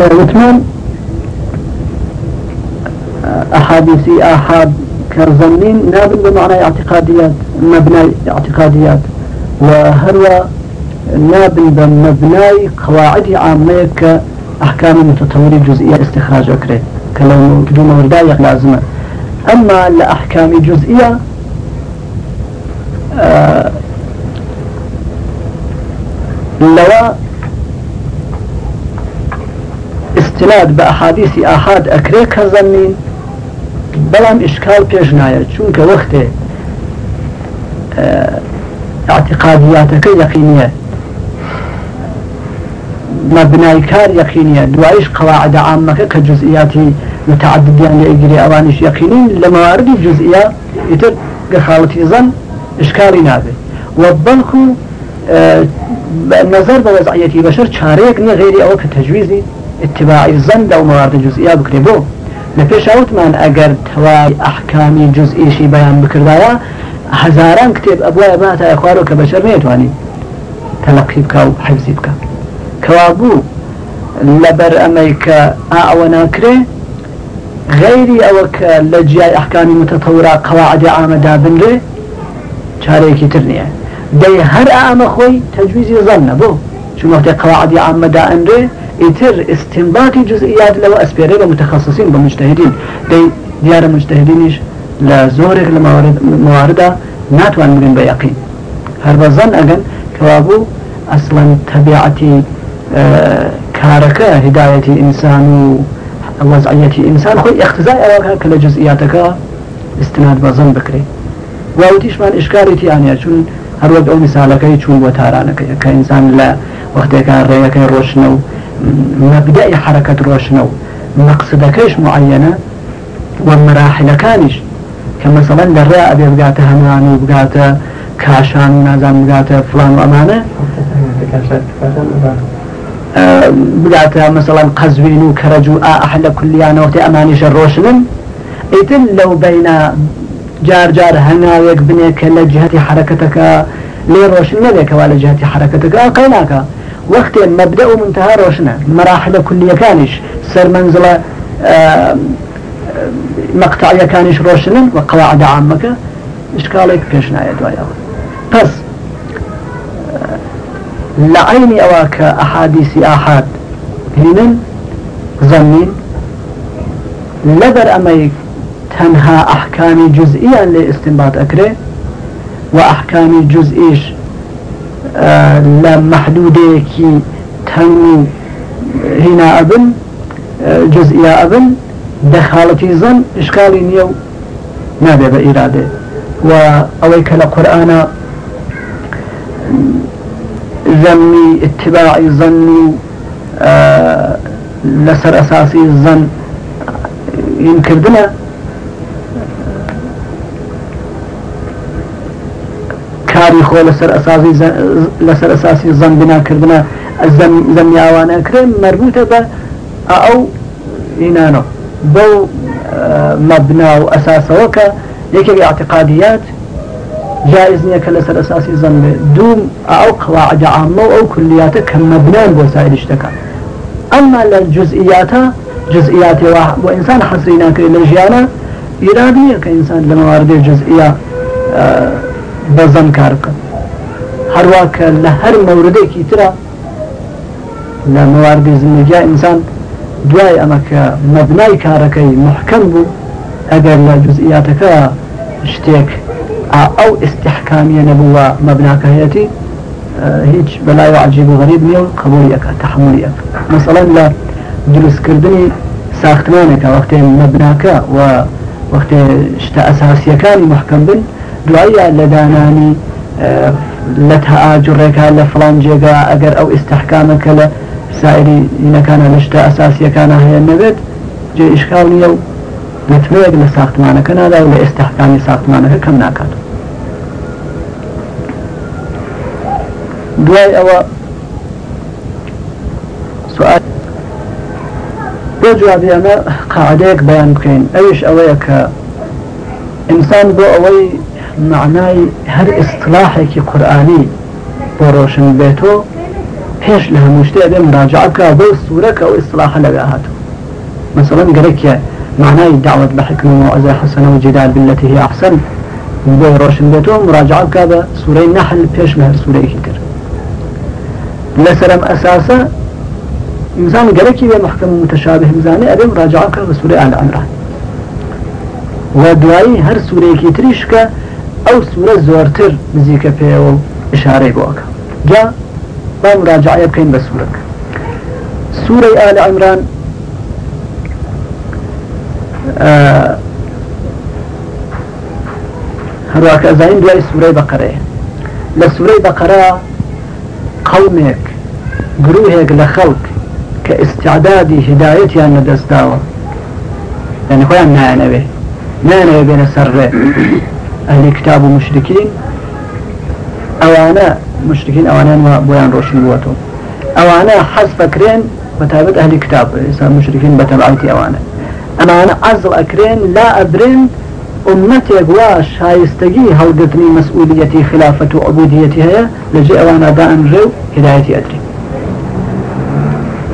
وثمان أحاديثي آحاد كظنين نابل بمعنى اعتقاديات مبنى اعتقاديات. وهروا نابل بمبنى قواعد عامة كأحكام متطوري جزئية استخراج أكرة كلو دون ورداية لازمة أما لأحكام جزئية آه لو استناد بأحاديث آحاد أكري كظنين بلام إشكال بيش نايا چونك وقت آه اعتقادياتك يقينية مبناي كار يقينية دوايش قواعد عامة كجزئيات متعددة لإجري أوانش يقينين لموارد جزئية يتر قخالتي ظن إشكالي وبلكو آه نظر بوضعية بشر شاريك غيري أو كتجويزي اتباع الظن لو موارد جزئية بكريبو لپیش من اگر توای احکامی جزئیشی بیان بکردایا هزاران کتاب ابوای ما تا اخوارو که بشر نیتوانی تلقی بکا و حفظی بکا. کوابو لبر امریکا اعوانا کرے غيري اوك لجياي احكامي متطورة قواعد عامة دابن ري چاريكي ترنية دي هر اعمى خوي تجويزي ظن بو شو وقت قواعد عامة يتر استنباط جزئيات لو أسبيري بمتخصصين بمجتهدين. دي ديار مجتهدينش لا زورك لموارد موارد ناتوان مدين بيقين. هر بظن اگن كوابو أصلا طبيعتي آه كاركة هداية انسان ووضعية إنسان. خوي اختزاء أوكا كل جزئياتك استناد بظن بكري. واوتيش من اشكالتي يعني چون هر وقت أو مثالك چون وتارانك كإنسان لا وقتك رأيك روشنو. مبدأ حركة روشنو مقصدكش معينة ومراحل كانش. كمثلا للرأى بيبقات همان وبقات كاشان نازم بقات فلان وأمانة. بقات مثلا قزوين وكرجو أحلى كليانا وقت أمانيش الروشنن إذن لو بين جار جار هنا يقبنك لجهة حركتك ليه روشن نبيك ولا جهة حركتك قيناك. وقت مبدأ ومنتهى روشنة. مراحل كلية كانش سر منزلة مقطعية كانش روشنة وقواعد عامك إشكالك بيشنا يدوايا بس لعين أواك أحاديث آحاد هنا ظنين لبر أمي تنهى أحكام جزئيا لاستنباط أكره وأحكام جزئيش لە محدودەیەکی تەنگ هینا ئەبن جزئیا ئەبن دەخاڵەتی زەن شکالی نییە و نابێ بە ئیرادێ و ئەوەی کە لە قورآانە ذەمی اتباعی زەن و لەسەر ئەساسی زەن اینکردنە کاری خۆ لەسەر ئەساسی لەسەر ئەساسی زەم بناکردنە زەمیاوانە کرێن مربوطە بە ئەو ئینانە بەو مەبنا و ئەساسەوە کە یەکێک اعتقادیات جائز نییە کە لەسەر ئەساسی زەم بێ دوم ئەو قواعد عامە و ئەو کلیاتە کە مەبنان بۆ سایری شتەکە ئەمما لە جزئیاتە جزئیاتی بۆ ئینسان حەسری ناکرێت لە ژیانە ئیرادیە کە ئینسان لە مەواردی جزئیە بەزەم کار بکەن هەروواکە لە هەر مەوردێکی ترە لە مەواردی زندگی ئینسان دوای ئەمە کە مەبنای کارەکەی محکەم بوو ئەگەر لە جزئیاتەکە شتێک ئەو استحکامیە نەبووە مەبناکە هەیەی هیچ بەلای عجیب و غەریب نیە و قبولی ئەەکە تحملی ئەەکە مثلا لە دروستکردنی ساختمانێکە وەختێ مەبناکە و دوایە لە دانانی لە تەئاجڕێکا لە فلان جێگا ئەگەر ئەو ئستحکامەکە لە سایری اینەکانە لە شتە ئەساسیەکانە هەیە نەبێت جێ ئیشکاو نیە و لەتمەیەک لە ساختمانەکە نادا و لە ئێستحکامی ساختمانەکە کەم ناکات. دوای ئەوە سوال بۆ جوابی ئەمە قاعدەیەک بەیان بکەین. ئەوش ئەوەیە کە ئینسان بۆ ئەوەی معنای هەر ئیسلاحێکی قورآانی بۆ ڕۆشن بێتۆ پێش لە هەمووشتێ ئەبێ مراجعەکە بۆ سوورەکە ئەو ئیسلاح لەگە هاتو مثلا گەرەکە معنای دعوت بحكمة وموعظة حسنة وجدال بالتي هي أحسن بۆ ڕۆشن بێتەوە مراجعە بکە بە سوورەی نەحل پێش لە سوورەیەکی لەسەرم ئەساسە إنسان گەرەکی بێ محکەم متشابه مزانێ ئەبێ مراجعە بکە بە سوورەی ئال عمران. و دوایی هەر سوورەیەکی ئەو سوورە زۆرتر نزیکە پێەوە ئشارەی بۆکە. جا با بکەین بە سوورەکە سوورەی ئال عمران سوورەی بەقەرەیە. لە سوورەی بەقەرە قەومێک گروهێک لە خەڵک کە ئستعدادی هدایەتیان لەدەستداوە یعنی خۆیان نایەنەوێ نانەوێ بێنە سەرڕێ ئەهلی کتاب و مشرکین ئەوانە مشرکین ئەوانیان بۆیان ڕۆشن بووەتەوە ئەوانە حەز فەکرێن بەتابەت ئەهلی کتاب ئێستا مشرکین بەتەبعاتی ئەوانە ئەمانە عزڵ ئەکرێن لا ئەبرێن أمتك واش هايستجي هودتني مسؤوليتي خلافة عبوديتي هي لجي أوانا دا أنجو هدايتي أدري.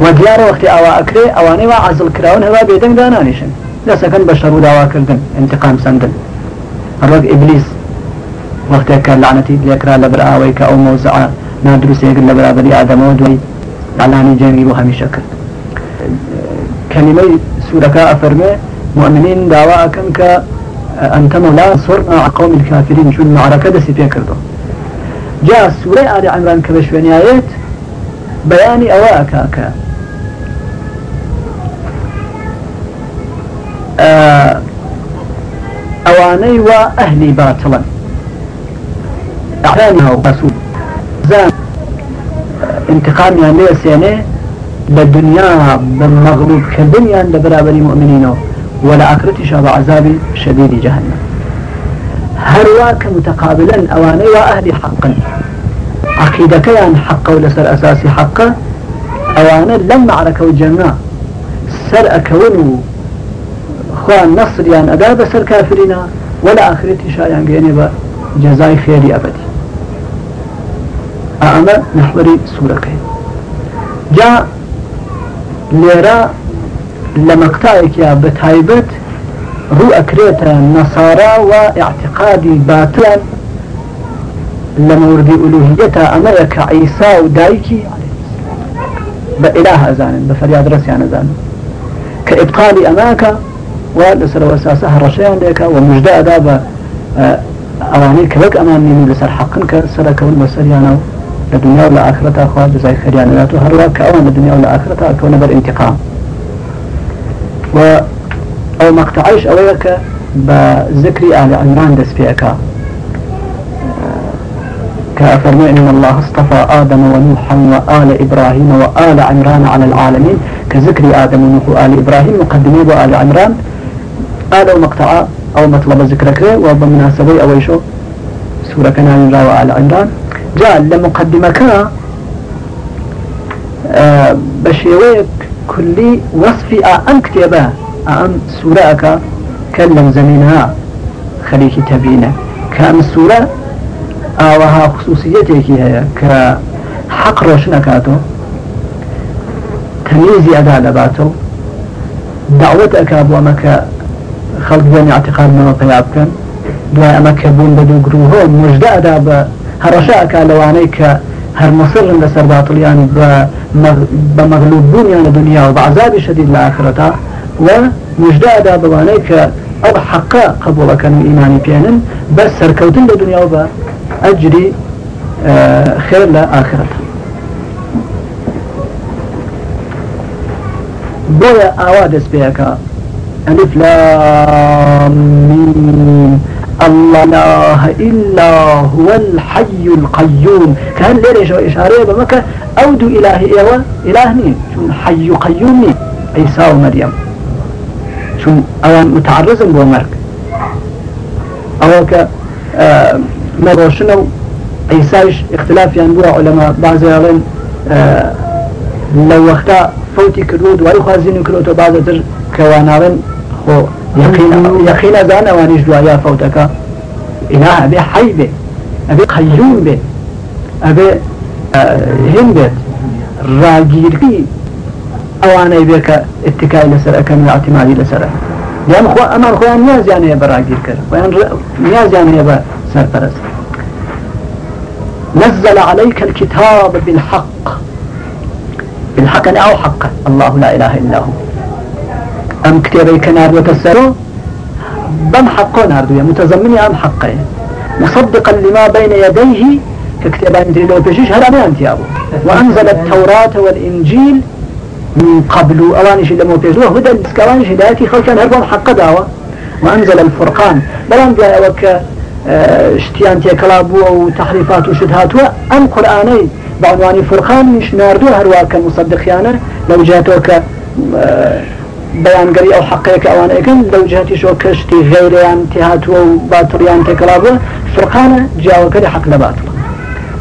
وديار وقت أوا أكري أواني وعزل كراون هوا بيدن دانانيشن. لا سكن بشر ودعوا كردن انتقام سندن. الرق إبليس. وقت كان لعنتي ليكرا لبرا ويكا أو موزعا نادرس يقل لبرا بني آدم ودوي. لعناني جانبي بو شكل. كلمة سورة أفرمي. مؤمنين دعوا كنك أنت مولا صرنا قوم الكافرين. شو المعركة دسي فيها كردو. جاء سورة آل عمران كبشواني آيات. بياني أواك أكا آه أواني وأهلي باطلا أعلانها ورسول زان انتقام يعني ليس للدنيا بالمغلوب كالدنيا لبرابر مؤمنينه ولا أكرت شاب عذاب شديد جهنم. هرواك متقابلا أواني وأهل حقا؟ عقيدة كيان حقا ولسر أساسي حقا أوانا لم معركة الجنة سر أكون خوان نصر يان أدا بسر كافرين ولا آخرتي شايان قيني بجزاي خيري أبدي. أما نحوري سورة. كي جاء ليرا لمقطعك يا بتايبت رو أكريتا نصارى واعتقادي باطلا لمورد ألوهيتا أمريك عيسى ودايكي بإله أزان بفرياد رسيان أزان كإبطال أماك ولسر وساسها رشيان لك ومجدأ دابا أواني كبك أمامي لسر حقنك سرك والمسريانا لدنيا ولا آخرتها خواه جزاي خيريان لا تهروا كأوان لدنيا ولا آخرتها كون بالانتقام و أو مقطعيش أويك بذكر آل عمران دس فيك كأفرمي إن الله اصطفى آدم ونوحا وآل إبراهيم وآل عمران على العالمين كذكر آدم ونوح وآل إبراهيم مقدمين وآل عمران آل مقطع أو مطلب ذكرك وبمناسبة أويشو سورة كنان وآل عمران. جاء لمقدمك آه بشيويك كلي وصفي أن كتابة. أن سورة كلم زمينها. خليك تبينة. كان سورة أوها خصوصيتك هي. خلق بين اعتقاد ما قيابك دعاء أمك بون بدو قروه. مجدأ أدا هرشاء لوانيك هر مصر لسر باطل يعني بمغلوب بون يعني دنيا وبعذاب شديد لآخرتها ومجدى دا بوانيك أو حقا قبول كانوا إيماني بيانا بس سركوتن لدنيا وبا أجري آه خير لآخرتها بويا أوادس بيكا. ألف لام الله لا إلا هو الحي القيوم. كان ليش إشارة بمكة أودو إلهي إيوة إله مين؟ شون حي قيوم مين؟ عيسى ومريم. شون أوان متعرض بومرك أوك آه مروشنو عيساش اختلاف يعني بوا علماء. بعض يالين آه لو وقتا فوتي كرود وأي خازين كرود وبعض تر كوانارن خو يقين يقين زان أوانيش دعايا فوتك إله أبي حي به أبي قيوم به أبي هند بيت ڕاگیرکی ئەوانەی بێکە اتکای لەسەر ئەەکەم اعتمادی لەسەر دیان خۆ ئەمان خۆیان نیازیان هەیە بە ڕاگیر کرد خۆیان نیازیان هەیە بە سەرپەرست. نزل عليك الكتاب بالحق. بالحق أنا أو حق الله لا إله إلا هو. أم كتابي كنار وتسرو بم حقه ناردو متزمني أم حقه مصدقا لما بين يديه ككتابان دي لو بيشيش هراني أنت أبو. وأنزل التوراة والإنجيل من قبل. أوانش لما بيزوه هدى الاسكوانش هدايتي خلقا هربهم حق داوة. وأنزل الفرقان. بلان بلا أوك اشتيان تيكلا بو وتحريفات وشدهات أم قرآني بعنوان فرقان مش ناردو هرواك مصدقيانا لو جاتوك بيان أو حقيقة أوان إكن لو جهتي شو كشتي غيريان تهاتو وباطريان تيكلا بو فرقان جاوك لحق لباطل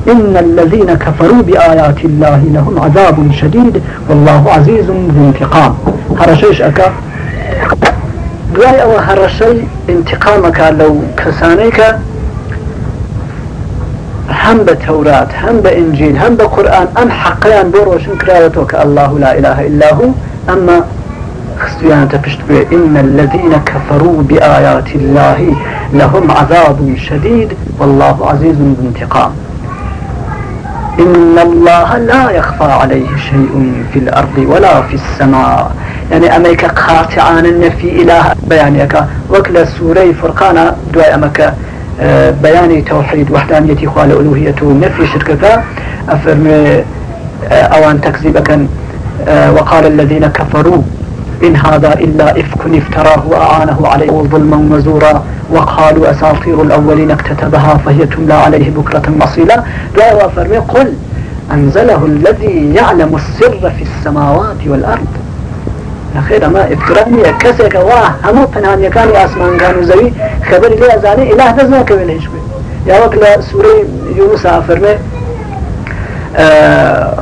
إن الذين كفروا بآيات الله لهم عذاب شديد والله عزيز ذو انتقام. هرشيش أكا؟ ئەوە هەڕەشەی انتقامەکە لەو کەسانەی کە هەم بە تەورات هەم بە ئنجیل هەم بە قورآن ئەم الله لا إله إلا هو أما الذين كفروا بآيات الله لهم عذاب شديد والله عزيز ذو انتقام. إن الله لا يخفى عليه شيء في الأرض ولا في السماء. يعني أميك قاطعان النفي إله بيانيك. وكل سوري فرقانا دواء أمك آه، بياني توحيد وحدانية خوال ألوهيته نفي شركك أفرمي آه، أوان تكذيبك آه، وقال الذين كفروا إن هذا إلا إفك افتراه وأعانه عليه ظلما وزورا. وقالوا أساطير الأولين اكتتبها فهي تملى عليه بكرة مصيلا. دعوا فرمي قل أنزله الذي يعلم السر في السماوات والأرض. خير ما افتراني كسك واه همو پنهان يكاني أسمان كانوا زوي. خبر لي أزاني إله نزمك ولا يشبه يا وكلا سورة يونس أفرمي آه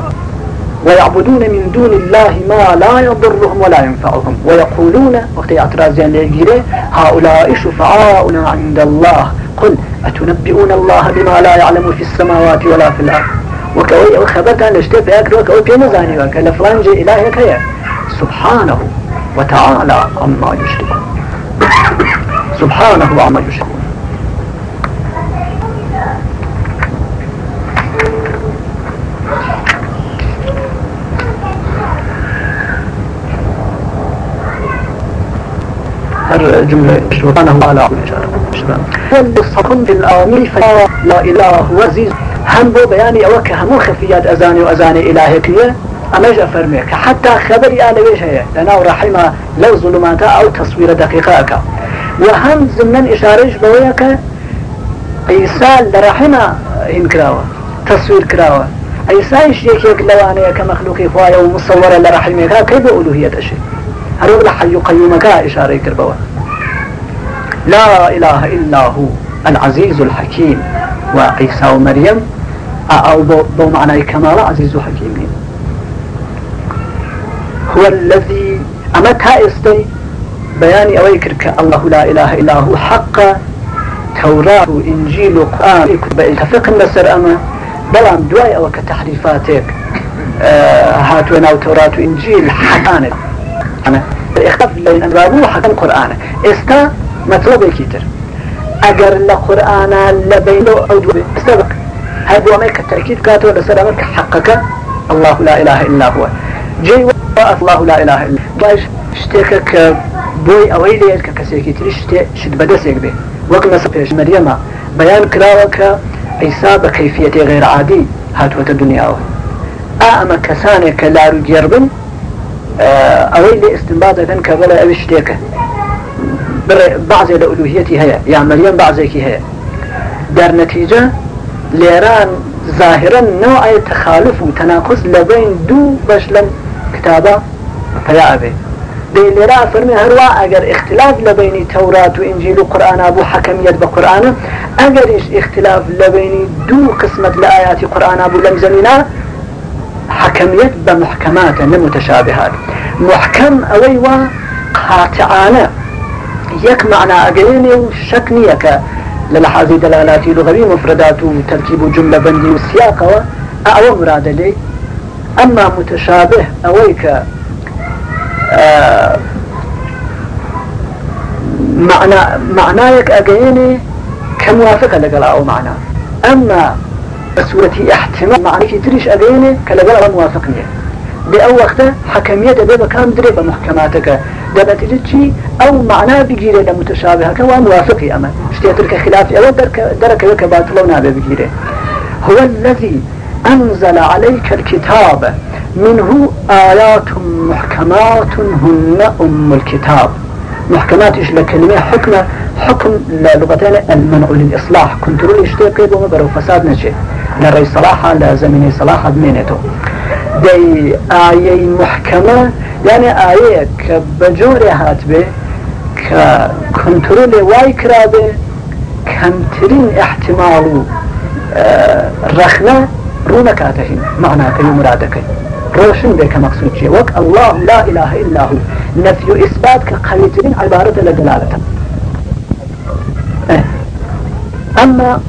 ويعبدون من دون الله ما لا يضرهم ولا ينفعهم. ويقولون وقت اعتراض لغيره هؤلاء شفعاؤنا عند الله. قل أتنبئون الله بما لا يعلم في السماوات ولا في الأرض؟ وكوي وخبر كان لشتي بيك وكوي بين زاني وكلا فلان جي إلهي كيا سبحانه وتعالى عما يشركون. سبحانه وعما يشركون. هر جملة سبحانه على والصفن بالآمي فلا لا إله هو عزيز هم بو بياني أوك همو خفيات أزاني وأزاني إلهكية أمج أفرميك حتى خبري أنا ويش هي لنا رحمة لو ظلمات أو تصوير دقيقة وهم زمن إشارش بويك إيسال لرحمة هن كراوة. تصوير كراوة. إيسايش يكيك لوانيك كمخلوقي خوايا ومصورة لرحمك كيف ألوهية أشي؟ هروب لحي قيومك إشارة كربوا لا إله إلا هو العزيز الحكيم. وعيسى ومريم أو بو معنى كمال عزيز حكيم هو الذي أما تائستي بياني أويكرك الله لا إله إلا هو حق توراة إنجيل وقرآن تفق النسر أما بلان دواي أو كتحريفاتك آه هاتونا وتوراة وإنجيل حقانك أنا إختلاف بين أنبابه حكم قرآن. إستا مطلب كيتر أجر لقرآن لبينه أو دو استبق هذا ما كتأكيد كاتو لسلامك حقك. الله لا إله إلا هو. جي الله لا إله إلا باش اشتكك بوي أو إلي كسيكي تريشتي شد بدسك به. وقت نسبيش مريم بيان كراوك عيسى بكيفية غير عادي. هاتوة الدنيا أما كسانك لا لێ استنباطەکەن کە بەڵێ ئەوی شتێکە بعضێ لە ئولوهەتی هەیە یا مەریەم بعضێکی هەیە. در نتیجە لێران ظاهرا نوع تخالف و تناقص لبين دو بەش لەم کتابە پیا ئەبێ لێرا فەرمی هەروە ئەگەر اختلاف لە بینی تەورات و ئنجیل و قورآنا بوو حەکەمیت بە قورآانە ئەگەریش اختلاف لە بینی دوو قسمت لە ئاياتی قورآنا بوو لەم زمینە حكميت بمحكمات متشابهات محكم أوي قاطعانة يك معنى أقليني وشك نيك للحاظي دلالات لغوي مفردات وتركيب جملة بندي والسياق أو مراد لي أما متشابه أويك آه معنى معناك أجيني كموافقة لقلا أو معنى. أما بصورة احتمال معنى تريش أجيني كلقلا موافقني. بأو وقت حكمية دبا كان دريبا محكماتك دبا تجي أو معنى بجيري لمتشابه كوا موافقي أما اشتيترك خلافي أو درك درك لك باطلونا بجيري. هو الذي أنزل عليك الكتاب. منه آيات محكمات هن أم الكتاب. محكمات إيش لكلمة؟ حكمة. حكم لغتين المنع للإصلاح. كنترول اشتيقي بوما برو فساد نشي. لري صلاحة لزميني صلاحة بمينتو. دي آية محكمة يعني آية كبجوري هات به ككنترول واي كرابه كمترين احتمال آه رخنة رونكاتهن معناك يمرادك روشن بك مقصود شيء الله لا إله إلا هو. نفي إثبات كقليتين عبارة لدلالة. أما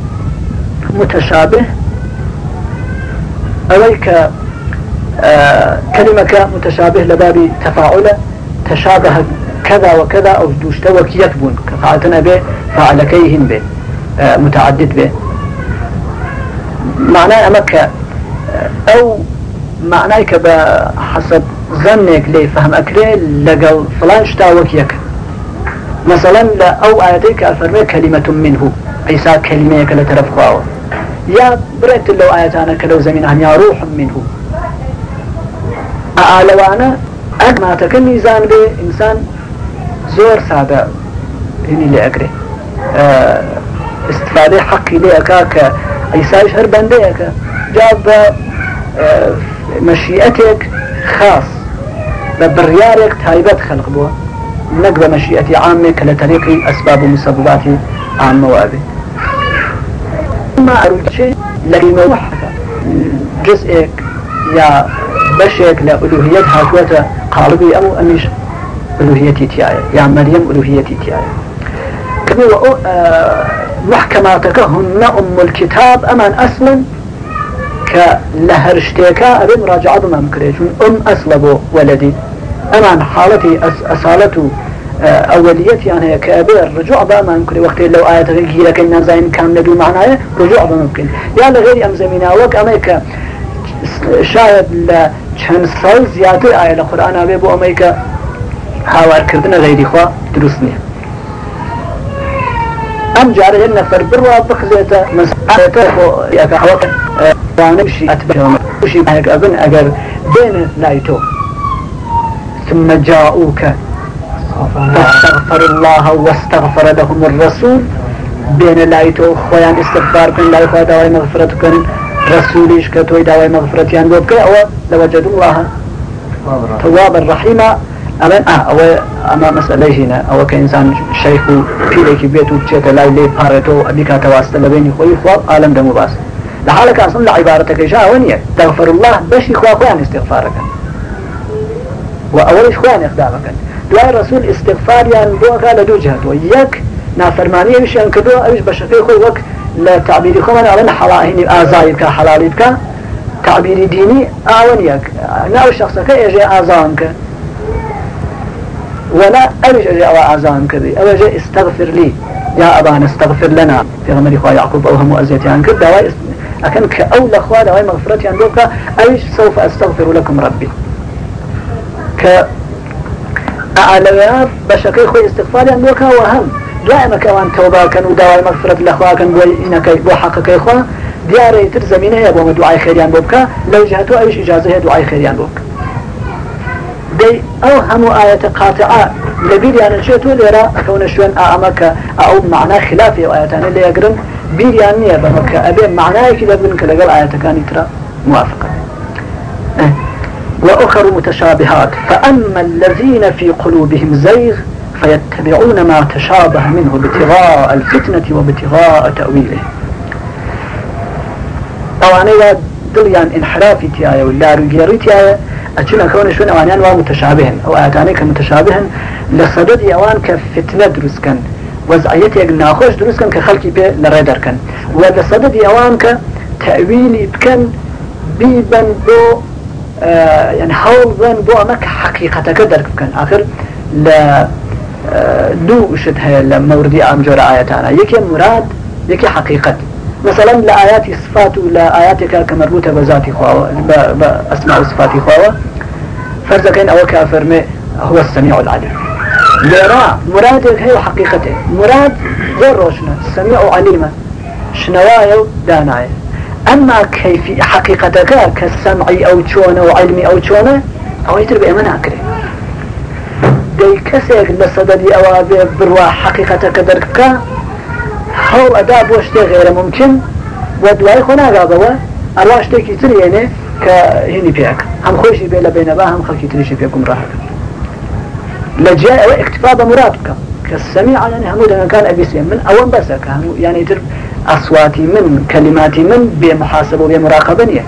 متشابه أوليك آه كلمة متشابه لباب تفاعل تشابه كذا وكذا أو دوشتوك يكبون كفعلتنا به فعلكيهن به آه متعدد به. معناه أمك أو معناه بحسب ظنك لي فهم أكري لقل فلان شتاوك يك. مثلا لا أو آياتك أفرمي كلمة منه عيسى كلمة خواوة يا بريت لو آياتانا كلو زمين يا روح منه. أعلوانا أجمع تكن ميزان به إنسان زور سادة هني اللي أكري. أه استفادة حقي لي أكاك عيسى يشهر بنديك جاب أه مشيئتك خاص. ببريارك تايبت خلق بوا. نقبة مشيئتي عامة كلطريق أسباب ومسببات عامة وابي ما بشك لألوهية هاتوة قالبي أو أميش ألوهيتي تياي يا مريم ألوهيتي تياي كبير آه محكماتك هن أم الكتاب أمان أصلا كلهرشتيكا أبي مراجعة بما مكريشون أم أصلبو ولدي. أمان حالتي أس أصالته أوليتي يعني كأبي الرجوع بما ممكن وقت لو آية غير لك إن زين كان ندو معناه. رجوع بما ممكن يعني غير أم زمينا وك أمريكا شاید لە چەند ساڵ زیاتر ئایا لە قورآان ئاێ بۆ ئەمریکا هاوارکردنە غیری خوا دروست نییە. ئەم جارە هێن نەفەر بڕوا بخزێتە مسئلەتەوانشی ئەتبشی ئەبن ئەگەر بێنە لای تۆ ثم جاءوك فاستغفر الله واستغفر لهم الرسول بين لايتو خويا استغفار كن لا يخوى دواي مغفرة كن رسوليش كتوي دواي مغفرة يان بوبك أو لوجد الله توابا رحيما. أما آه أو أما مسألة هنا أو كإنسان شيخ في لك بيتو تشيت لا لي بارتو أبيك تواست لبيني خوي خواب عالم دمو باس. لحالك أصلا لعبارتك جاء ونية. تغفر الله بشي خواه خوان استغفارك. وأولش خوان إخدامك. دوای رسول استغفاریان بۆ کا لە دوو جهتەوە یەک نافەرمانیەویشیان کردووە ئەوش بە شەکەی خۆی وەک خۆمان ئەڵێن حەڵاهینی ئازایی بکە حەڵالی بکە تعبیری دینی ئاوەن یەک ناو ئێژێ ئازان کە ولا أرج أجي أو أعزان كذي أو أجي استغفر لي. يا أبانا استغفر لنا. في غمري خواه يعقوب أو هم أزيتي عن كذا دواء أكن كأول خواه دواء مغفرتي عن دوكا أيش سوف أستغفر لكم ربي. ك أعلى بشكل خوي استغفار عن دوكا دائما كوان توبة كان ودواء مغفرة الأخوة كان بوي إنك بو حقك إخوة. دياري تر زمينة يبو دعاء خيريان بوبكا لو جهتو أيش إجازة دعاء خيريان بوبكا دي أو هم آية قاطعة. لبير يعني تقول يرى كون شوين أعمك. أو معنى خلافي وآياتان اللي يقرن. بير يعني بمكة أبي معناه كده بنك لقل آيات كان ترى موافقة. أه. وأخر متشابهات. فأما الذين في قلوبهم زيغ فيتبعون ما تشابه منه ابتغاء الفتنة وابتغاء تأويله. أواني دليان انحرافي تيايا ولا رجيري تيايا أتشنا كون شون أوانيان ومتشابهن أو آتاني كمتشابهن لصدد أوان كفتنة دروسكن وضعيتي قلنا خوش دروسكن كخلقي بي لريدركن ولصدد أوان كتأويلي بكن بيبن بو آه، يعني ظن بو أمك حقيقة كدر كان آخر لا دو شد هي لموردي أم جرى آياتنا يكي مراد يكي حقيقة مثلا لآيات صفات ولا آياتك كمربوطة بذات خواوة بأسماء صفات خواوة فرض كان أو كافر هو السميع العليم. لرا مرادك هي حقيقته مراد غير روشنا سميع عليمة شنوايا دانايا أما كيف حقيقتك كالسمعي أو تشونه وعلمي أو تشونه أو يتربع من أكره دي كسيك لصدد أو بروا حقيقتك دركك هو أداء بوشتي غير ممكن. ودواي خنا قابوا أرواش تيكي تريني كهني فيك. هم خوشي بيلا بين با هم خلقي تريشي فيكم راحك لجاء اكتفاء بمرادك كالسميع يعني همود كان أبي سيم. من أول بس يعني ترب أصواتي من كلماتي من بمحاسبة وبمراقبة نية.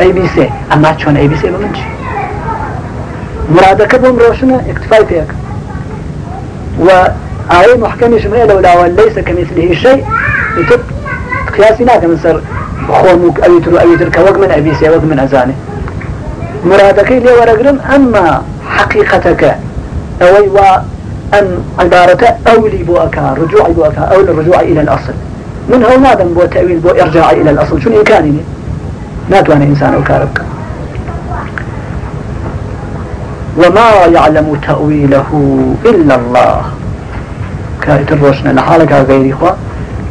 أي بي سي. أما شون أي بي سي بمنش مرادك بهم روشنا اكتفاء فيك. وآية محكمة شمعية لولا ليس كمثله شيء يتب قياسي ناك من سر خومك أبيتر أبيتر كوق من أبي سي وق من أزاني مرادك لي ورقرم أما حقيقتك أوي وأن عبارة أولي بوأكا رجوعي بوأكا أو الرجوع إلى الأصل. من هو ماذا بو تأويل بو إرجاع إلى الأصل شو إمكاني ما تواني إنسان أو كاربك وما يعلم تأويله إلا الله. كايت الروشنا لحالك غير إخوة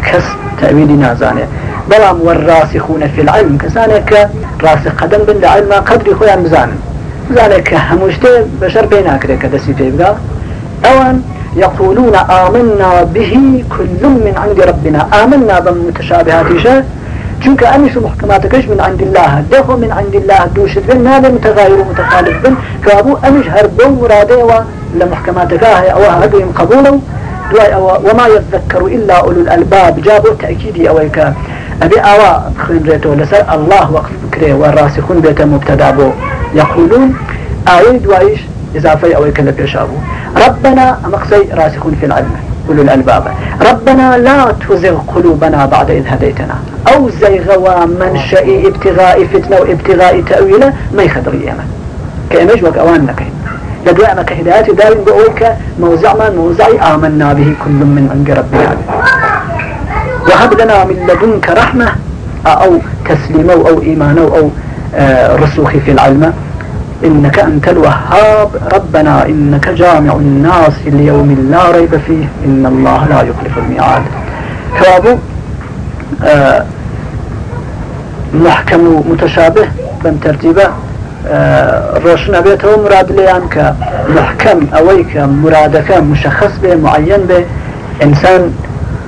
كس تأويل نازانة. بلام والراسخون في العلم كسانك راسخ قدم بن العلم قدر خويا مزان. ذلك همشته بشر بينك كدسي تيبقى أوان يقولون آمنا به كل من عند ربنا. آمنا بمتشابهات شيء چونك أمش محكماتكش من عند الله دهو من عند الله دوشت بن هذا متغاير ومتخالف بن. كابو أمش هربو مراده لمحكماتك أو هدوهم قبوله وما يذكر إلا أولو الألباب. جابوا تأكيدي أويك أبي أوا خنريتو لسر الله وقف فكره والراسخون بيت مبتدا بو يقولون آوي دوايش إضافة أويك لبيشابو ربنا مقصي راسخون في العلم أولو الألباب. ربنا لا تزغ قلوبنا بعد إذ هديتنا. أو زيغ ومنشأ ابتغاء فتنة وابتغاء تأويلة ما يخدر يما كإمج وكأوان نكين لدواء ما كهدايات دائم بأولك موزع من موزعي آمنا به كل من عند ربنا وهب لنا من لدنك رحمة أو تسليم أو إيمان أو آه، رسوخ في العلم. إنك أنت الوهاب. ربنا إنك جامع الناس في اليوم لا ريب فيه. إن الله لا يخلف الميعاد. كوابو آه محكم متشابه بن ترتيبه آه روشن بيته مراد ليان كمحكم أويك مرادك مشخص به معين به إنسان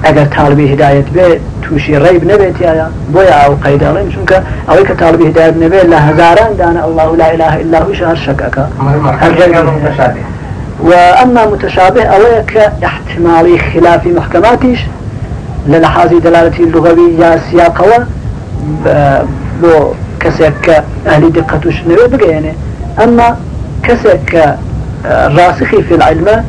اگر طالبی هدایت به توشی ریب نبیت یا بویا أو قید علیم چونکه اوی که طالبی هدایت نبی لهزاران دان الله لا اله إلا هو شهر شكك واما متشابه اوي كاحتمالي خلاف محكماتيش للحاظي دلالتي اللغوي يا بو كسك أهل دقتوش نبي بقى يعني؟ أما كسك راسخي في العلم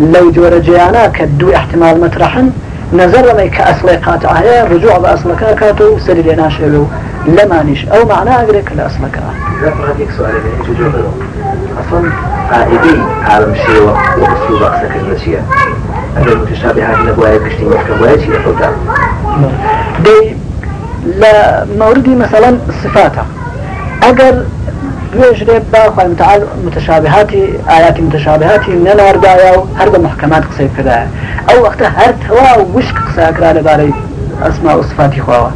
لو جور جيانا كدو احتمال مطرحا نظر لما كأصل قاطعها رجوع بأصل كاتو سري لنا شلو لما نش. أو معنى أقرأ لأصل كات إذا فراديك سؤال بين أصلا قائدي عالم شيء وأسلوب أقصى كلمة هذا المتشابهات نبوايا كشتي محكم شيء حوتا دي لا موردي مثلا صفاتها. أجر بيجري باخو متعال متشابهاتي آيات متشابهاتي من الأربعة هرب محكمات قصير كذا. أو وقتها هر توا وش قصة أكرا لباري أسماء وصفاتي خواوا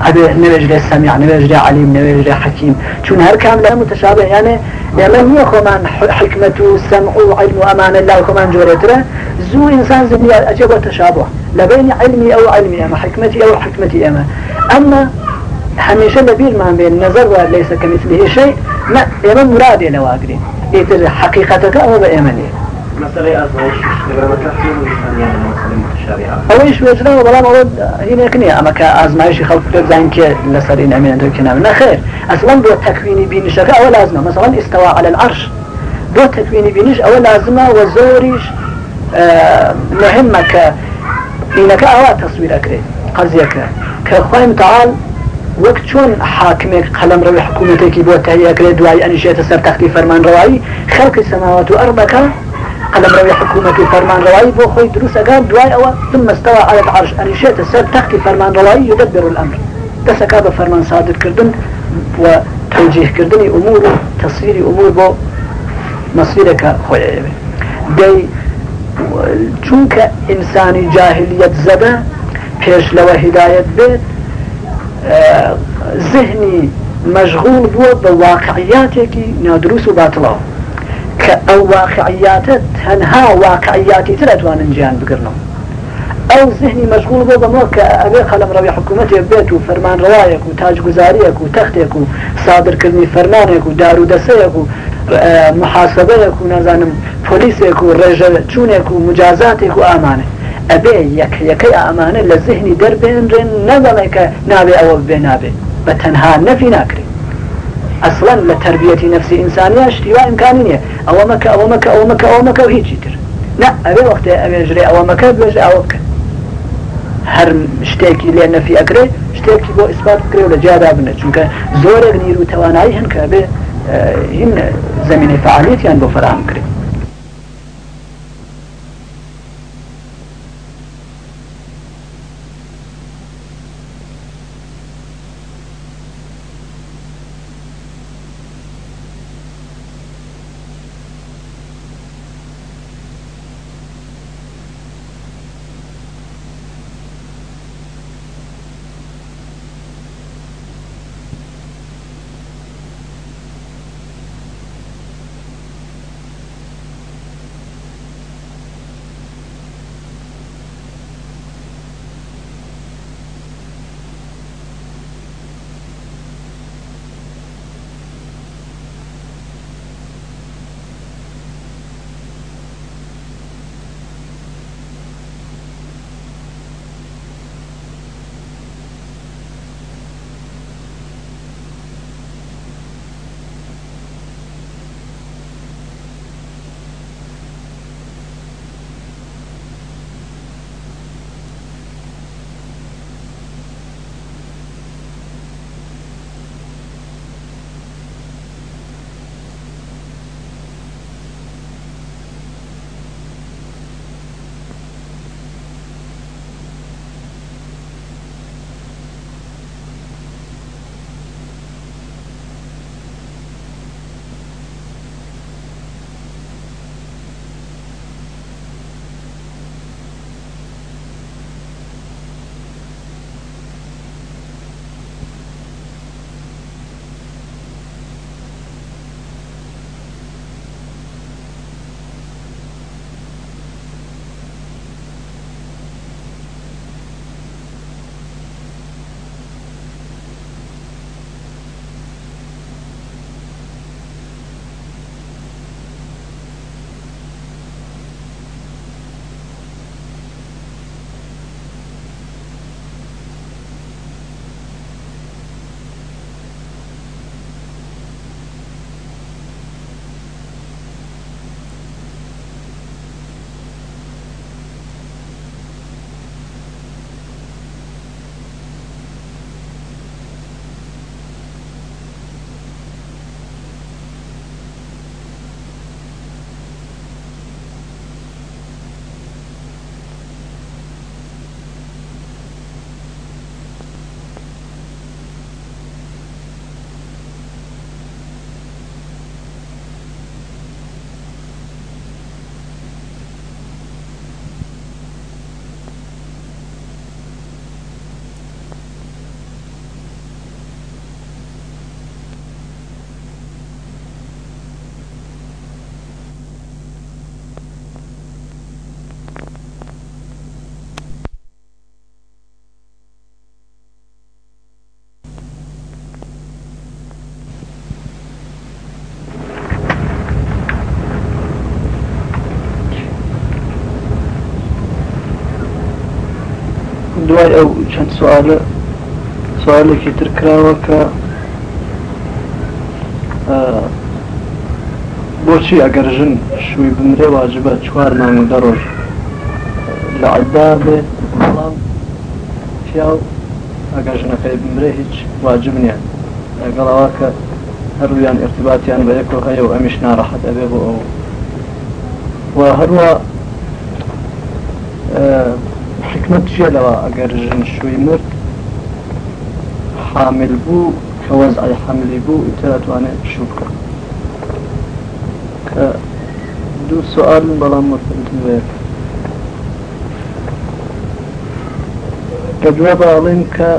هذا نبيجري السميع نبيجري عليم نبيجري حكيم. شون هر كاملة متشابه يعني يعني هي خمان حكمة سمع وعلم وأمان الله وخمان جوريتره زو إنسان زني أجب تشابه. لبين علمي أو علمي أما حكمتي أو حكمتي أما. أما هميشه لبير ما بين نظر وليس كمثله شيء ما إما مرادي لو أقرين إيه حقيقتك أو بإيمانية مسألة أزمايش أو إيش وجرا وبلا ما هنا كني أما كأزمايش خلق زين كي لسرين أمين أنت كنا من خير أصلا دو تكويني بين شكا أو لازمة مثلا استوى على العرش. دو تكويني بينش أو لازمة وزوريش آه مهمة ك إنك أوا تصوير أكري قصدك كخوين تعال وەک چۆن حاکمێک قەلم ڕەوی حکوومەتێکی بۆ تهیەکرێت دوای ئەنیشێتە سەر تەختی فەرمانڕەوایی خەڵکی سەماوات و ئەربەکە قەلم ڕەوی حکوومەتی فەرمانڕەوایی بۆ خۆی دروستەکان دوای ئەوە استوى على العرش ئەنیشێتە سەر تەختی فەرمانڕەوایی يدبر الأمر. دەسەکا بە فەرمان صادرکردن و توجیهکردنی ئومور و تەسویری ئومور بۆ مەسیرەکە خۆیەوێ دەی چونکە ئینسانی جاهلیت زەدە پێش لەوە هدایت بێت ذهنی مەشغول بووە بە واقعیاتێکی نادروست و باتڵەوە کە ئەو واقعیاتە تەنها واقعیاتی تر ئەتوانن گیان بگرنەوە. ئەو ذهنی مەشغول بۆ بەمە کە ئەبێ قەلم ڕەوی حکوومەتێک بێت و فەرمان ڕواایەک و تاجگوزاریەک و تەختێک و سادرکردنی فەرمانێک و دار و دەسەیەک و محاسبەیەک و نازانم پۆلیسێک و ڕێژە چوونێک و مجازاتێک و ئامانە. ئەبێ یەک یەکەی ئامانە لە زیهنی دەربێنرێن نەگەڵێ کە نابێ ئەوە بێ نابێ. بە تەنها نەفی ناکرێت ئەسڵەن لە تربیەتی نفسی ئینسانیا شتیوا ئیمکانی نیە ئەوە مەکە ئەوە مەکە ئەوە مەکە ئەوە مەکە و هیچی تر. نە ئەبێ وەختێ ئەوێژرێ ئەوە مەکە بێژ ئەوە بکە. هەر شتێکی لێ نەفی ئەکرێ شتێکی بۆ ئیسپات بکرێ و لە جیادا بنە. چونکە زۆرێک نیر و توانایی هەن کە بێ هین زمینی فعالیتیان بۆ فراهم کرێت دوای ئەو چەند سوالە سوالێکی تر کراوە کە بۆچی ئەگەر ژن شووی بمرێ واجبە چوار مانگ دە ڕۆژ لە عدا بێت بەڵام پیاو ئەگەر ژنەکەی بمرێ هیچ واجب نییە لەگەڵەوە کە هەرویان ارتباطیان بە یەکۆ هەیە و ئەمیش ناڕەحەت ئەبێ بۆ ئەو و هەروە حکمت چیە لەوە؟ ئەگەر ژن شووی مرد حامل بوو کە وەزعی حملی بوو ئیتراتوانێت شو بکە. کە دوو سوال بەڵام مرتبط بێت کە دوێ باڵین کە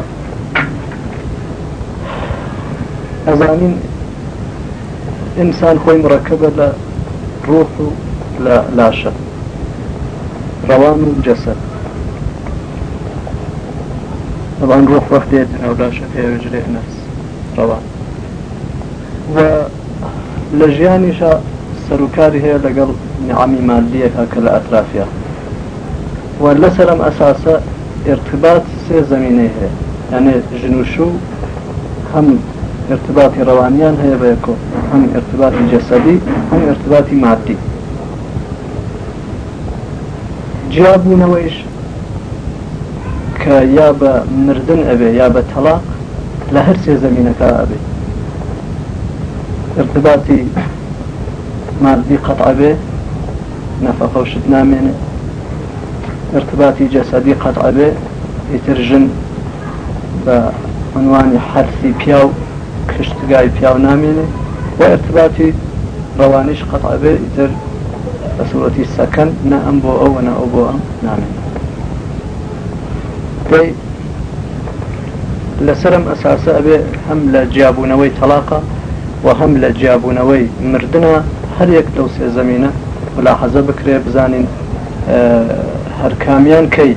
ئەزانین ئینسان خۆی مڕەکەبە لە ڕوح و لە لاشە. ڕەوان و جەسەد طبعا روح وحدێت ئەو لاشە پێوەجرێ نفس. ڕەوان و ژیانیشە سەرکاری هەیە لەگەڵ نعامی مادیەکە کە لە ئەطرافیا و لەسەرم ئەساسە ارتباط سێ زمینەی هەیە یعنی ژنوش و هەم ارتباطی ڕەوانیان هەیە بە یەکۆ هەم ارتباطی جەسەدی هەم ارتباطی مادی جیابوونەوەیش کە یا مردن ئەبێ یا بە تەلاق لە هەر سێ زمینەکە ئەبێ ارتباطی مادی قطع بێ نەفەقە و شت نامێنێ ارتباطی جەسەدی قطع بێ ئیتر ژن بە عنوانی حرسی پیا و کشتگای پیا و نامێنێ و ارتباطی ڕەوانیش قطع بێ ئیتر بە سوەتی سەکەن نە ئەم بۆ ئەو نە ئەو بۆ ئەم پێی لەسرم ئەساسە ئەبێ هەم لە جیابوونەوەی تەلاقە و هەم لە جیابوونەوەی مردنە هەر یەک لەو سێ زمینە ولا حەزە بکرێ بزانین هەر کامیان کەی؟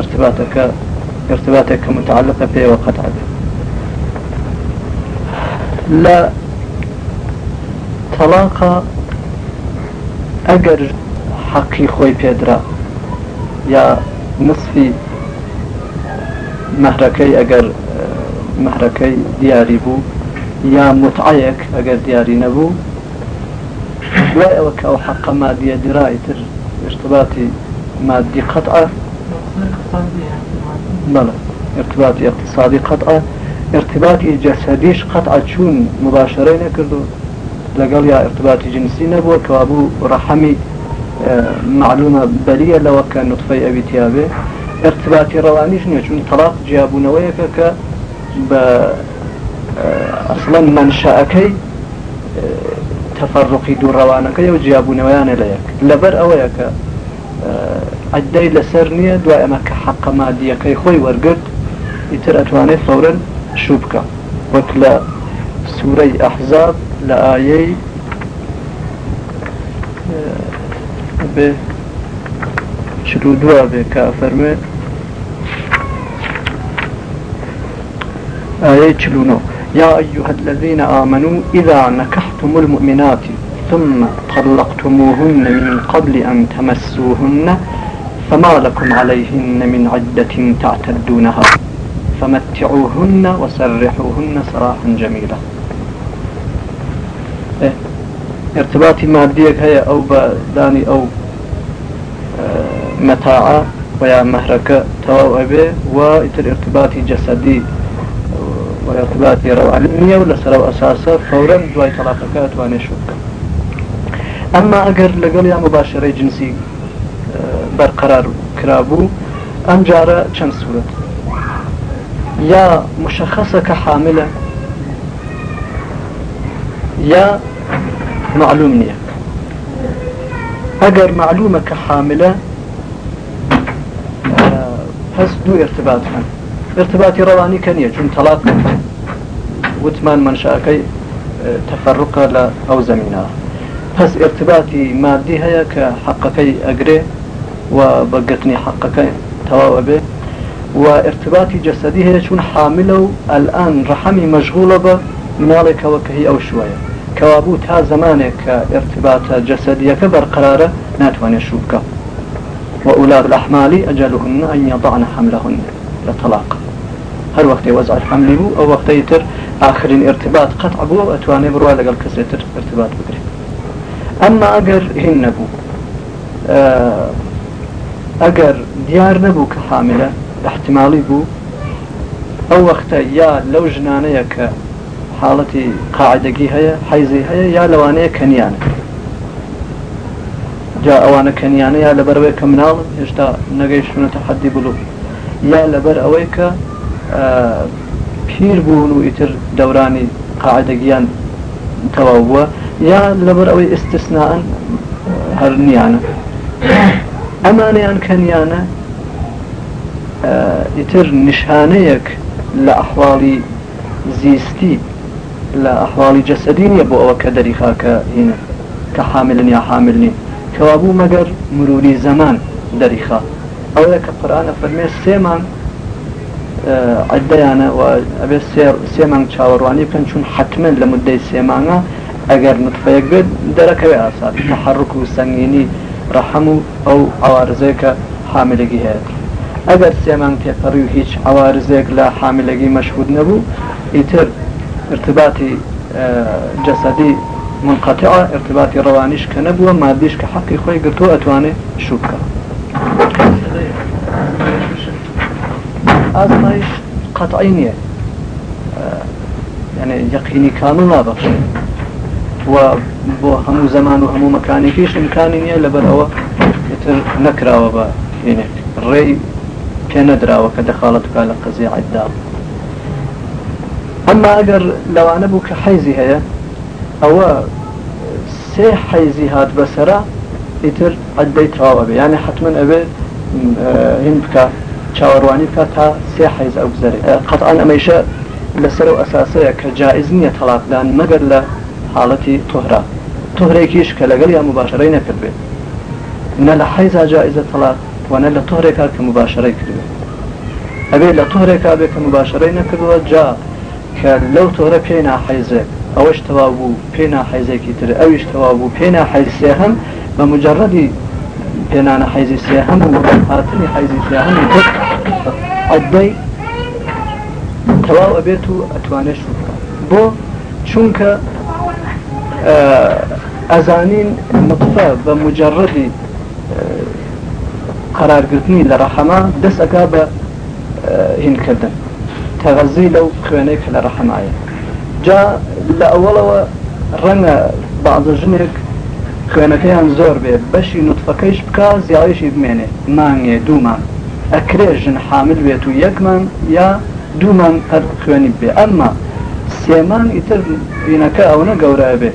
ارتباطەکە ارتباطێک کە متعلقە پێوە قەتع بێ. لە تەلاقە ئەگەر حەقی خۆی پێدرا یا نصفی مەهرەکەی ئەگەر مەهرەکەی دیاری بوو یا متعەیەک ئەگەر دیاری نەبوو دوای ئەوە کە ئەو حەقە مادیە مادی قطعە بەڵێ ارتباطی اقتصادی قطعە ارتباطی جەسەدیش قطعە چوون مباشرەی نەکردو لەگەڵ یا ارتباطی جنسی نەبووە کەوابوو ڕەحەمی معلومە بەریە لەوە کە نطفەی ئەوی تیاابێ ارتباطی ڕەوانیش نیە چون تەلاق جیابوونەوەیەکە کە بە ئەسڵەن منشەکەی تەفەڕقی ڕەوانەکەی و جیابوونەوەیانە لە یەک لەبەر ئەوەیە کە عدەی لەسەر نییە دوای ئەمە کە حەقە مادیەکەی خۆی وەرگرت ئیتر ئەتوانێت فورن شوو بکە وەک لە سوورەی ئەحزاب لە بێ چلو دوا بێ کە فەرمێ آية چلونو يا أيها الذين آمنوا إذا نكحتم المؤمنات ثم طلقتموهن من قبل أن تمسوهن فما لكم عليهن من عدة تعتدونها. فمتعوهن وسرحوهن سراحا جميلا. إيه. ارتباطي ماديك هي أو بداني أو متاعة ويا مهرك تواو أبي وإتر ارتباطي جسدي وارتباطي روعانية ولا سرو أساسا فورا دواي طلاقك واني شوك أما أقر لقل يا مباشرة جنسي برقرار كرابو أم جارة چند صورت يا مشخصة كحاملة يا معلوم نية أقر معلومة كحاملة هەز دوو ارتباط هەن ارتباطی ڕەوانی کە نییە چون تەلاق وتمان منشاکەی تەفەڕقە لە ئەو زمینە پس ارتباطی مادی هەیە کە حقەکەی ئەگرێ و بەگەتنی حقەکەی تەواوە بێ و ارتباطی جەسەدی هەیە چون حاملە و ئەلآن ڕەحەمی مەشغوڵە بە مناڵێکەوە کە هی ئەو شوەیە کەوابوو تا زمانێک کە ارتباطە جەسەدیەکە بەرقرارە ناتوانێت شوو بکە وأولات الأحمال أجلهن أن يضعن حملهن لطلاق هر وقت وزع الحمل بو أو وقت يتر آخرين ارتباط قطع بو أتواني بروا لقل كسيتر ارتباط بكري أما أجر هن بو أجر ديار نبو كحاملة احتمالي بو أو وقت يا لو جنانية كحالتي قاعدة هي حيزي هي يا لوانية كنيانة جا ئەوانە کەنیانە یا لەبەرەوەی کە مناڵن هێشتا نەگەیشتونەتە حەدی بلو یا لەبەر ئەوەی کە پیر بوون و ئیتر دەورانی قاعدەگیان تەواو بووە یا لەبەر ئەوەی ئستثناءن هەر نیانە. ئەمانیان کەنیانە ئیتر نیشانەیەک لە ئەحواڵی زیستی لە ئەحواڵی جەسەدی نیە بۆ ئەوە کە دەریخا کە هینە کە حاملن یا حامل نین. کەوابوو مەگەر مروری زەمان دەریخا. ئەوەیە کە قورآانە فەرمێ سێمان عدەیانە ئەبێ سێ مانگ چاوەڕوانی بکەن چون حتمن لە مدەی سێمانە ئەگەر نطفەیەک بێت دەرەکەوێ ئاساد تحرک و سنگینی ڕەحەم و ئەو ئاوارزەیە حاملگی هەیە. ئەگەر سێمان تێپەڕی و هیچ ئاوارزێک لە حاملگی مەشهود نەبوو ئیتر ارتباطی جەسەدی منقطعة نەبووە مادیش کە حەقی خۆی گرتو ئەتوانێت شوکە ئازمایش قەتعی نییە يعني يقيني كانوا لا بخش و بۆ هەموو زمان و هەموو مەکانێکیش امکانی نییە لەبەر ئەوە تر نەکراوە بە ڕێی پێ نەدراوە کە دەخاڵت بکە لە قزی عیدا ئەمما ئەگەر لەوانە بوو کە حەیزی هەیە ئەوە سێ حەیزی هات بەسرە ئیتر عدەی تەواوە بێ. یعنی حتمما ئەبێ هین بکە چاوەڕوانی بکە تا سێ حەیز ئەو بزەری قەتعان ئەمەیشە لەسەر و ئەساسەیە کە جائز نییە تەلاقدان مەگەر لە حاڵەتی تۆهرا تۆهرێکیش کە لەگەڵ یا مباشرەی نەکرد بێت نە لە حەیزا جائزە تەلاق وانە لە تۆهرێکا کە مباشرەی کردێت ئەبێ لە تۆهرێکا بێت کە مباشرەی نەکردووە جا کە لەو تۆرە پێی ناحەیزێک ئەوەش تەوا بوو پێ ناحەیزێکی تر. ئەویش تەوا بوو پێ ناحەیز سێهەم بە مجرڕەدی پێنانە حەیزی سێهەم و هاتنی حەیزی سێهەم تر. عدەی تەواو ئەبێت و ئەتوانێت بۆ چونکە ئەزانین نطفە بە مجرڕدی قرارگرتنی لە ڕەحەما دەستەکە بە هینکردن. تەغەزی لەو خوێنەی کە لە ڕەحەمایە جا لە ئەوڵەوە ڕەنگە بەعزە ژنێک خوێنەکەیان زۆر بێ. بەشی نوتفەکەیش بکە زیاویشی بمێنێ. مانگێ دوومان. ئەکرێ ژن حامل بێت و یەکمان یا دوومان هەر خوێنی بێ. ئەمما سێمان ئیتر بینەکە ئەوە گەورە بێ.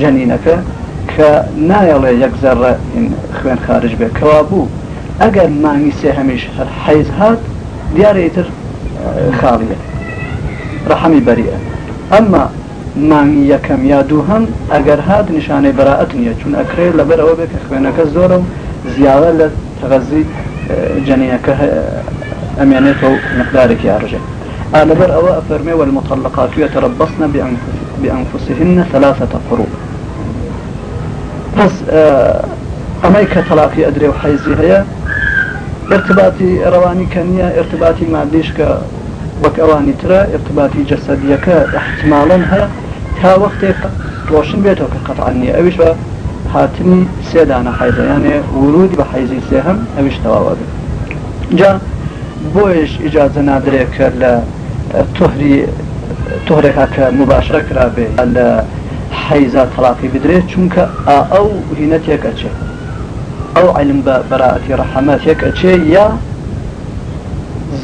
جەنینەکە کە نایەڵێ یەک زەڕە خوێن خارج بێ. کەوا بوو ئەگەر مانگی سێ هەمیش هەر حەیز هات دیارە ئیتر خاڵیە. ڕەحەمی بەریە. ئەمما مانگی یەکەم یا دوو هەم ئەگەر هات نیشانەی بەراەت نییە چون ئەکرێ لەبەر ئەوە بێت کە خوێنەکە زۆرە و زیاوە لە تەغەزی جەنیەکە ئەمێنێتەوە مقدارێکی ئارژێ لەبەر ئەوە ئەفەرمێ والمطلقات يتربصن بأنفسهن ثلاثة قروء. پس ئەمەی کە تەلاقی ئەدرێ و حەیزی هەیە ارتباطی ڕەوانی کە نییە کە وەک ئەوانی ترە ارتباطی جەسەدیەکە احتماڵن هەیە تا وەختێک ڕۆشن بێتەوە کە قەتعانی ئەویش بە هاتنی سێدانە حیزەیانێ ورودی بە حیزی سێهم ئەویش تەواوە بێت. جا بۆیش ئیجازە نادرێت کە لە تۆهری تۆرێکا کە مباشرە کرابێ لە حیزا تەلاقی بدرێت چونکە ئەو هینە تێکەچێ ئەو علم بە بەراەتی ڕەحەمە تێکەچێ یا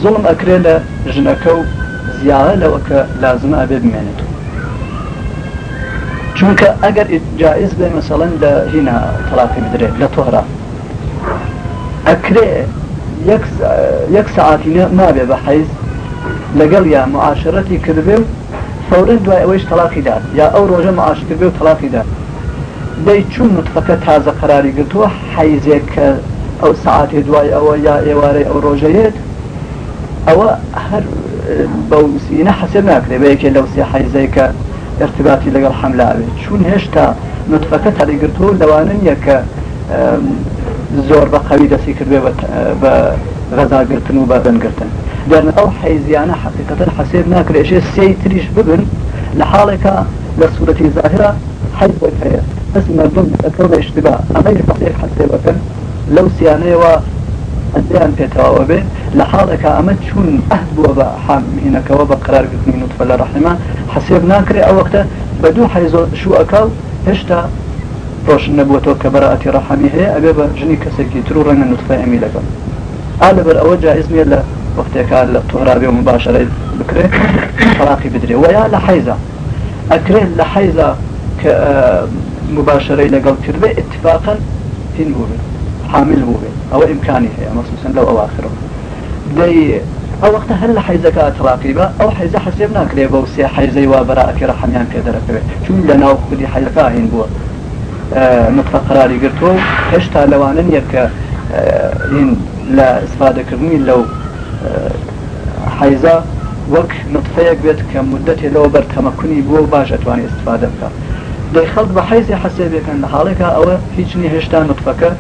زڵم ئەکرێ لە ژنەکە و زیاە لەوە کە لازمە ئەبێ بمێنێت چونکە ئەگەر جائز بێ مەسەڵەن لە هینە تەلاقی بدرێت لە تۆهرا. ئەکرێ یەک سعاتی نابێ بە حیز لەگەڵ یا معاشرەتی کردبێ و فورن دوای ئەوەیش تەلاقی داد یا ئەو ڕۆژە معاش کردبێ و تەلاقی داد دەی چون نطفەکە تازە قراری گرتووە حیزێک کە ئەو سعاتی دوای ئەوە یا ئێوارەی ئەو ڕۆژەیەت ئەوە هەر بەوسینە حەسب ناکرێ بەیەکێ لەو سێ حیزەی کە ارتباطی لەگەڵ حملاوێت چون هێشتا نطفەکە تەریگرتووە لەوانن یە کە زۆر بە قەوی دەستی کردێ بە غەزاگرتن و بە بنگرتن دەرن ئەو حیزیانە حقیقەتەن حەسێب ناکرێشێ سێی تریش ببن لە حاڵێکە لە سوورەتی زاهرە حیزێک هەیە بەس مردم ئەکەڵ اشتبا ئەمەی فەقێک حەسێبەکەن لەو سیانەیەوە ئەدیان پێێتەوە بێ لە حاڵێکە ئەمە چون ئەهد بووە بە حامینەکەەوە بە قرارگرتنی نوتفە لە ڕحما حسێب ناکرێ ئەو وەختە بە دوو حیزۆ شوەکە و هێشتا ڕۆشن نەبووەوە کە بەراەتی ڕحمی هەیە ئەبێ بە ژنی کەسێکی تر و ڕەنگە نوتفە ئەمی لەگەڵ ئا لەبەر ئەوە جایز نیە لە وەختێکا لە تۆرابێ و مباشرەی بکرێ تەلاقی بدرێ ویا لە حیزە ئەکرێت لە حیزە کە مباشرەی لەگەڵ کردێ اتفاقا بوو حامل بوو ئەوە ئیمکانی هەیە مەسوسن لەو ئەواخرەوە دەی ئەو وەختە هەر لە حیزەکە تەلاقیبە ئەو حیزە حسێب ناکرێ بەو سێ حیزەی وا بەراەتی ڕەحەمیان پێ دەرەکەوێت چون لە ناو خودی حیزەکە هین بووە. نطفە قراری گرتووە و هێشتا لەوانە نیە کە هین لە استفادەکردنی لەو حیزە وەک نطفەیەک بێت کە مدەتێ لەوە بەرتەمەکونی بووە باش ئەتوانێت استفادە بکە. دەی خەڵک بە حیزی حسێبەکەن لە حاڵێکە ئەوە هیچ نی هێشتا نطفەکە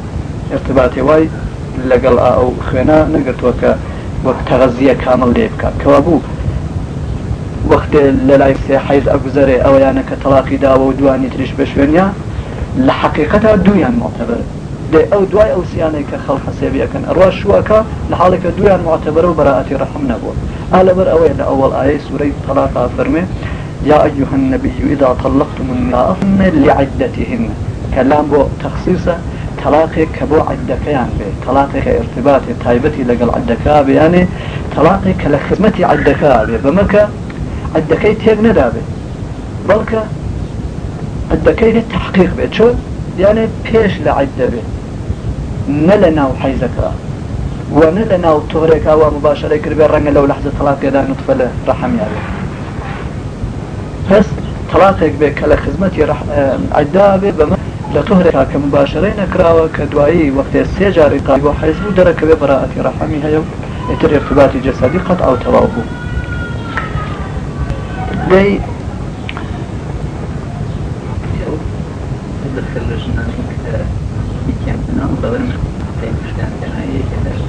ارتباطی وای لەگەڵ ئەو خوێنە نەگرتووە کە وەک تەغەزیە کامل لێ بکات کەوا بوو؟ وەختێ لە لای سێ حیز ئەگوزارێ ئەویانە کە تەلاقی داوە و دوانی تریش بە شوێنیا لە حقیقەتا دویان معتبر. دێ ئەو دوای ئەو سیانەی کە خەڵ حسێبیەکەن ئەڕوا شووەکە لە حاڵێکە دویان معتبرە و بەراەتی ڕحم نەبووە ئالەبەر ئەوەیە لە ئەوەڵ ئاەی سوورەی تەلاقا فەرمێ يا أيها النبي إذا طلقتم النساء لعدتهن كلام بو تخصيصه طلاقك كبو عدكيان به طلاقك ارتباط تايبتي لقل عدكا يعني طلاقك لخدمتي عدكا به بمكة عدكي تيب ندا به بلك عدكي للتحقيق به شو؟ يعني بيش لعدة به نلنا وحيزك ونلنا وتغريك ومباشرة كربي الرنگ لو لحظة طلاق يدا نطفل رحم يعني بس طلاقك به كلا خدمتي رح عدا به بما لطهرها كمباشرين كراوة كدوائي وقت السيجاري قايب وحيث درك ببراءة رحمي هيو يتر ارتباط جسدي قد أو تواؤه لي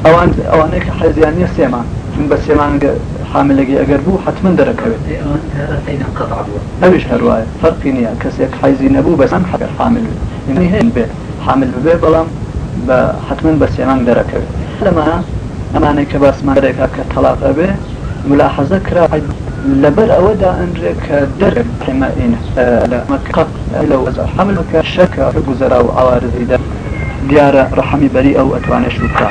ئەوان ئەوانەیە کە حەزیان نیە سێمان چون بە سێمان حاملەگەی ئەگەر بوو حتمما دەرەکەوێت ئەوش هەروایە فەرقی نییە کەسێک حیزی نەبوو بەسم حەگەر حامل هێن بێ حامل ببێ بەڵام بە حتمما بە سێمان دەرەکەوێت لەمە ئەمانەی کە باسمانێکا کە تەلاقە بێ ملاحەزە کرا لەبەر ئەوەدا ئەندرێک کە دەرحمەئین لە مەکە لەو حملکە شەکە گوزەرا و ئاوارزیدا دیارە ڕحەمی بەری ئەو ئەتوانێت شوکە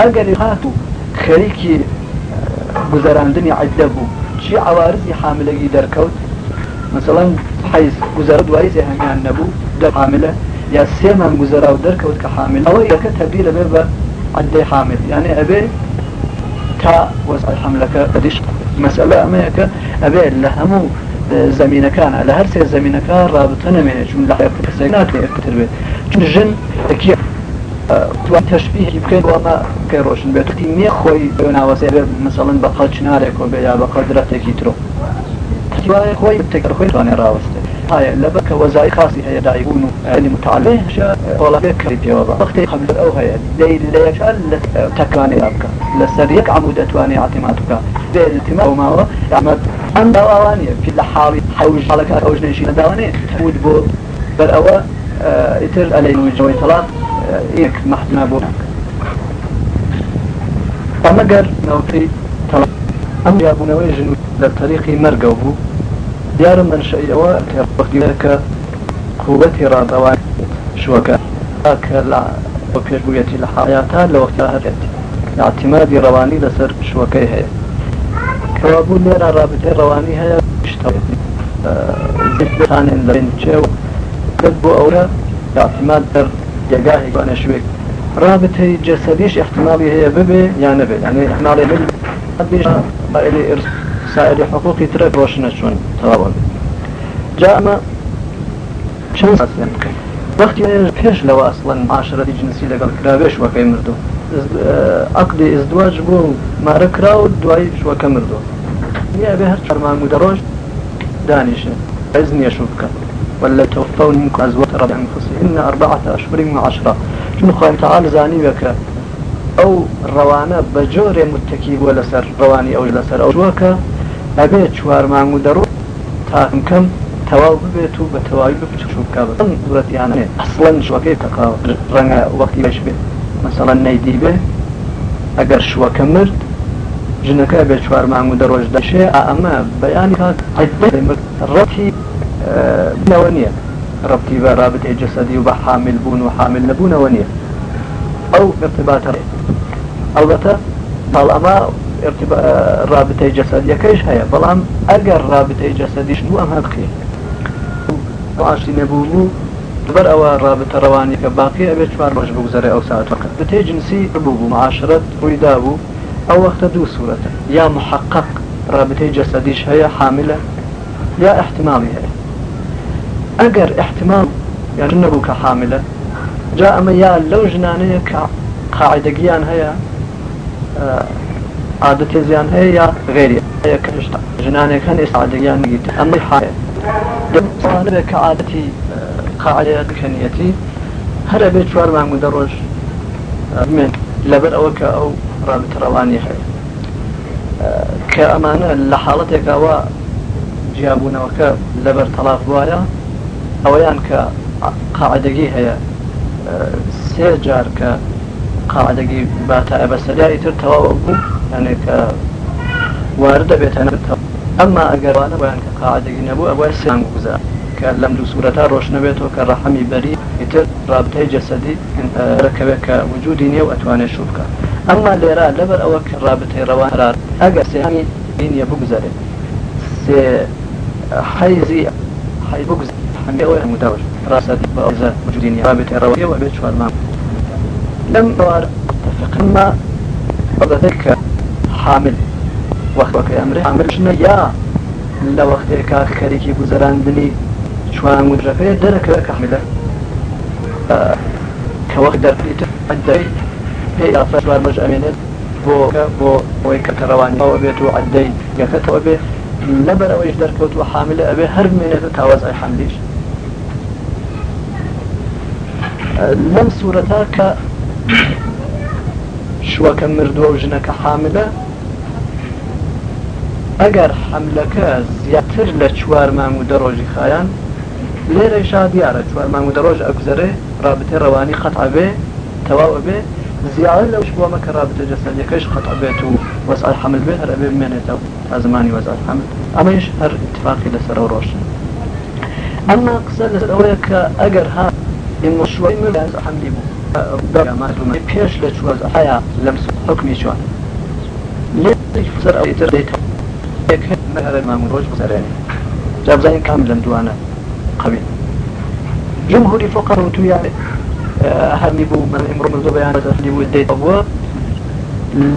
ئەگەر هات و خەریکی گوزەراندنی عدە بوو چی عوارزی حاملەگی دەرکەوت حیز گوزەرە دوای هەمیان نەبوو دە حاملە یا سێمان گوزەرا و دەرکەوت کە حامل ئەوە یەکە تەبیل لەبێ بە عدەی حامل. یعنی ئەبێ تا وەزع حملەکە بەدیش مەسئلە ئەمەیەکە ئەبێ لە هەموو زمینەکانە لە هەر سێ زمینەکە ڕابطە نەمێنێت چون لە کەسێک ناتوێت تر بێت چون ژن ەکی توان تشبیه بکەین وەمە کە ڕۆشن بێت نییە خۆی ناوەسێ مثلن بە قەچ نارێک و بێ یا بە قەدرەتێکی ترۆ وایە خۆی تێکەر خۆی توانێ ڕاوەستێ هاە لە بەکە وەزای خاصی هەیە دایبوون و علی متعالی وڵاتێک کەری پێوە وەختی قبل ئەو هەیە دەی لە یەکان لە تەکوانی بکە لەسەر یەک عمود دەتوانێت عتیمات بکە بێ التیما و ماوە ئەمە ئەم داوانیە في لە حاڵی حوش حاڵەکە ئەوش نشی نەداوانێ تود بۆ بەر ئەوە ئیتر ئەلەی نوجەوەی تەڵات یەک مەحتما بۆ ئەمەگەر نەوتی ئەم یابوونەوەی ژن لە طریقی مەرگە بوو دیارە منشەیەوە وەختیەکە قوبەتی ڕادەوان شوەکە کە لە پێشبوویەتی لە حیاتان لە وەختا هەرێت اعتیمادی ڕەوانی لەسەر شوەکەی هەیە کەوا بوو لێرە ڕابطەی ڕەوانی هەیە شتانێن لەێن چێو دەست بۆ ئەوە اعتیماد دەر جێگاهی گوانە شوێک رابطەی جەسەدیش احتمالی هەیە ببێ یان نەبێت یعنی احتمالی بێ ئرس سائر حقوقی ترە ڕۆشنە چۆن تەواوە جا ئەمە چەند ساسیان بکەین وەختی پێش لەوە ئەسڵەن عاشرەتی جنسی لەگەڵ کرابێ شوەکەی مردو عقلی ئزدواج بوو مارە کرا و دوای شوەکە مردو نیە بێ هەر چەرمان و دەڕۆژ دانیشە عز نییە شو بکە ولا توفون منكم أزواج رب أنفسهن أربعة أشهر وعشرة شنو خايف تعالى زاني بك أو روانا بجور متكي ولا سر رواني أو لسر أو جواكا ئەبێت چوارمان و دەڕۆ تاکەم تەواو ببێت و بە تەواوی بچوو بکە بەم دوورەتیانێ ئەسڵەن شوەکەی تەقا ڕەنگە وەختی بەش بێت مثلا نەیدی بێ. ئەگەر شووەکە مرد ژنەکە بێ چوار مانگ و دەڕۆژ دەشێ. ئەمە بەیانی ڕەتی نەوە نییە. ڕەتی بە رابطەی جەسەدی و بە حامل بوون و حامل نەبوونەوە نییە. ئەو ارتباتە ئەڵبەتە بەڵ ئەمە رابطەی جەسەدیەکەیش هەیە. بەڵام ئەگەر رابطەی جەسەدیش بوو ئەمە بخێ عاشی نەبوو بوو بەر ئەوە رابطە ڕەوانی کە باقی ئەبێت چوار ڕۆژ بگوزارێ ئەو ساعتەکە بتێ جنسی بوو بوو معاشرت ڕوویدا بوو. ئەو وەختە دوو سوورەتە. یا محقق رابطەی جەسەدیش هەیە حاملە یا احتمالی هەیە. ئەگەر احتمال یان نەبوو کە حاملە جا ئەمە یا لەو ژنانەیە کە قاعدەگیان هەیە عادەتی زیان هەیە یا غێری کەشتا ژنانێک هەن ئێستادەگیان نگیت. ئەمە حایە دەبێت کە عادەتی قاعدەیە کەنیەتی هەرە بێت چوار مانگ و دەڕۆژ من لەبەر ئەوە کە ئەو ڕابتەڕەوانی هەیە کە ئەمانە لە حاڵەتێکەوە جیابوونەوەکە لەبەر تەلاق وایە ئەوەیان کە قاعدەگی هەیە. سێ جار کە قاعدەگی باتە بەسەریایی تر تەواوە بوو. یانێ کە وارد دەبێتە ئەمما ئەگەروانە بۆیان کە قاعدەگی نەبوو ئەوە سێان گوزار کە لەم دوو سوورەتا ڕۆژ نەبێتەوە کە ڕەحەمی بەری ئیتر رابطەی جەسەدی ڕکەوێت کە وجودی نییە و ئەتوانێت شو بکە ئەمما لێرا لەبەر ئەوە کە رابطەی ڕەوان قرار ئەگەر سێهامی بینیە بگوزارێت سێ حیزی حیز بگوزار هەمێ ئەوە هەموداوش ڕاستەتی بە ئەوزە وجودی نییە رابطەی ڕەوەیەوە بێت چوارمان لم بوار تفقما بەڵەتێک کە حامل. وەختەکە ئەمرێ حاملشنە یا لە وەختێکا خەریکی گوزەراندنی چوان وجەکەی دەرەکە کە وەخت دەرپیتر عدەی پێی ئافەر مەژ ئەمێنێت بۆ بۆ ئەوەی کە کەڕەوانیەوە بێت و عدەی یەکەتەوە بێ. لەبەر ئەوەیش دەرکەوت و حاملە ئەبێ هەر مێنێت تاوەزای حملیش لەم سوورەتا کە شوەکە مردووە و ژنەکە حاملە ئەگەر حملەکە زیاتر لە چوار مانگ و دەڕۆژی خایان لێرە شا دیارە چوار مانگ و دەڕۆژ ئەگوزەرێ رابطێ ڕەوانی خەتع بێ تەواو بێ زیاد لەو شوامە کە رابطە جەسەدەکەش خەتع بێت و وەسال حمل بێ هەر ئەبێ بمێنێتەوە تا زمانی وەزال حمل. ئەمەش هەر اتفاقی لەسەر ئەو ڕۆژن. ئەمما قسە لەسەر ئەوەیە کە ئەگەر ها إن شوي من حملي بو پێش لە چوە هەیە لەم حکمی چوان لێسەر ئەو تر دێت هەر مامون ڕۆژ بزارێنی جابزانین کام لەم دوانە قوی جمهوری فقر و تو يعني هەرنی بوو من ئمڕۆ من بوو دێت بووە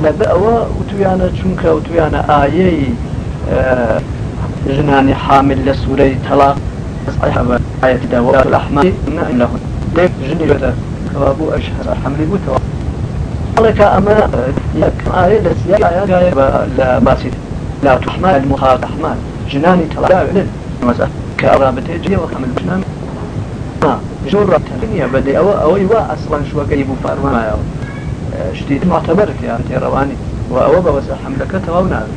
لەبە ئەوە وتویانە چونکە وتویانە ئایەی ژنانی حامل لە سوورەی تەلاق آية دواء الأحمر له ليك جني بدا كوابو أشهر حملي بوتوا لك أما يك آية لسياق آية لا باسيت لا تحمل المخاط أحمال جناني طلع لن. مسألة كأرابة جي وحمل جنان ما. جورة الدنيا بدي. أو أو يوا أصلا شو كيبو فارما شديد معتبر في آية رواني. وأو بوزع حملك تواونا.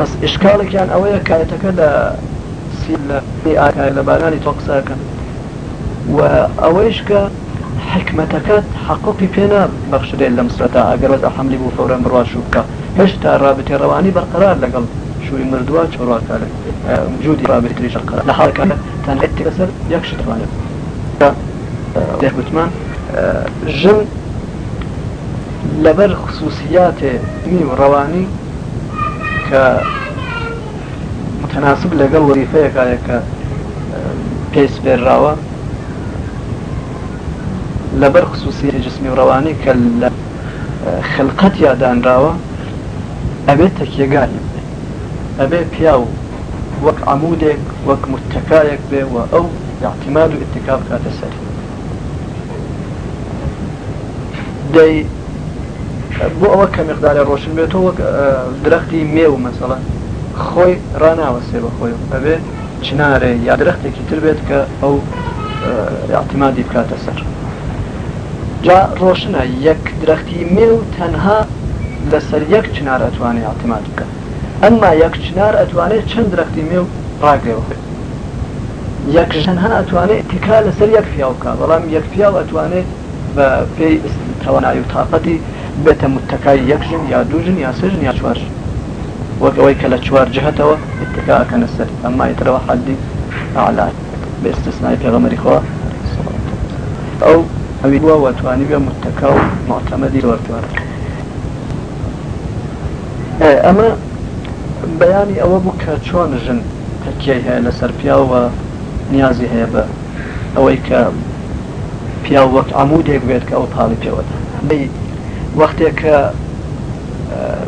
بس إشكالك يعني أويا كايتك لە ئاکای لە بارانی تۆ قساکەن و ئەوەیش کە حکمەتەکەت حقوقی پێنا بەخشرێت لە مسرەتا ئەگەر وەز حملی بوو فەورەن بڕوا شوکە هێشتا ڕابێتی ڕەوانی بەرقرار لەگەڵ شووی مردووە چۆڕواکە جودی ڕابێتریش لە حالکانە تەنێتی لەسەر یەکش توانێت گوتمان ژن لەبەر خصوصیاتێ می و ڕەوانی کە متناسب لەگەڵ وەریفەیەکایە کە پێی سپێراوە لەبەر خصوصی جسمی و ڕەوانی کە لە ئەبێت تەکیێگانی ئەبێ پیا و وەک عمودێک وەک متتەکایەک بێ و ئەو اعتماد و اتکاب کاتە سەری دەی بۆ ئەوە کە مقدارە ڕۆشن بێتەوە وەک درەختی مێ و مەسەڵەن خۆی ڕناوەسێ بە خۆی. ئەبێ چنارێ یا درەختێکی تر بێت کە ئەو اعتمادی بکاتە سەر. جا ڕۆشنە یەک درەختی مێ و تەنها لەسەر یەک چنار ئەتوانێت اعتماد بکە. ئەمما یەک چنار ئەتوانێت چەند درەختی مێ و ڕاگەوە یەکژەنها ئەتوانێت تیکا لەسەر یەک پیا بکە بەڵام یەک پیا ئەتوانێت بە پێی توانایی و تااقەتی بێتە متتەکای یەکژن یا دوژن یا سژن یا چوار وەک ئەوەی کە لە چوار جهتەوە اتکاکەنە سەر ئەمما یترەوە حەدی ئالات باستثناء پێغەمەری خوا ئەو ئەوی وە وەتوانی بێ متتەکا و معتەمەدی وەرتوار ئەمە بەیانی ئەوە بوو کە چۆن ژن تەکیای هەیە لەسەر پیاوە نیازی هەیە بە ئەوەی کە پیا وەک عمودێک بێت کە ئەو پاڵی پێوەدا وەختێک کە